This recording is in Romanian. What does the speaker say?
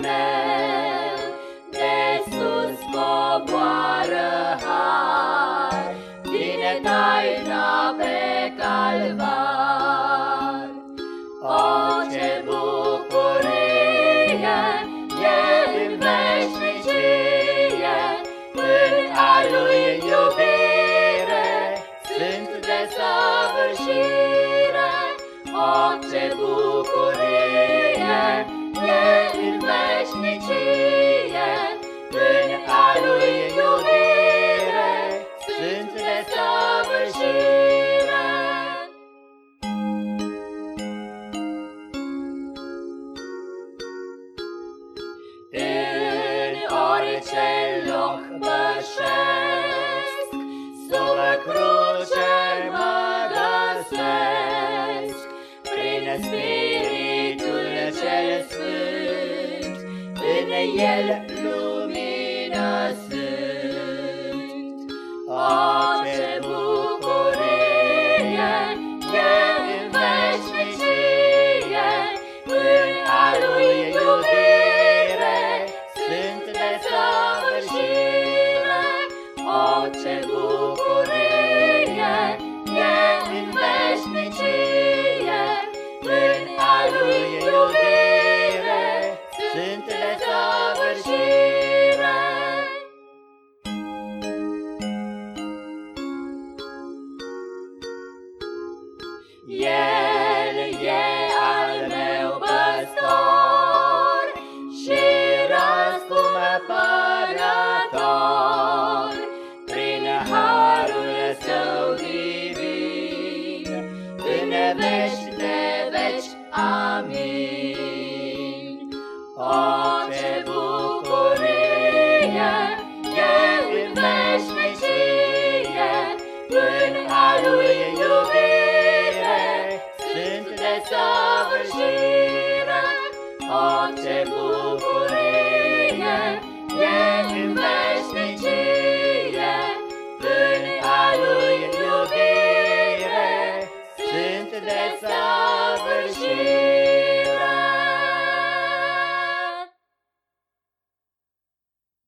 meu, de sus coboară har, vine pe calvar. O, ce bucurie e în veșnicie, în iubire sunt desăvârșire. O, bucurie veșnicie, în a lui iubire sunt de săvârșire. În orice loc bășesc, Sub cruce mă găsesc, Prin Spiritul el lumină sunt. O, ce bucurie e în veșnicie, În a lui iubire sunt de săvârșire. O, ce bucurie e în veșnicie, În a lui iubire sunt apărător, prin harul său divin, în veci de veci. Amin. O, ce bucurie e în veșnicie, în a lui iubire sunt desăvârșit. Amen.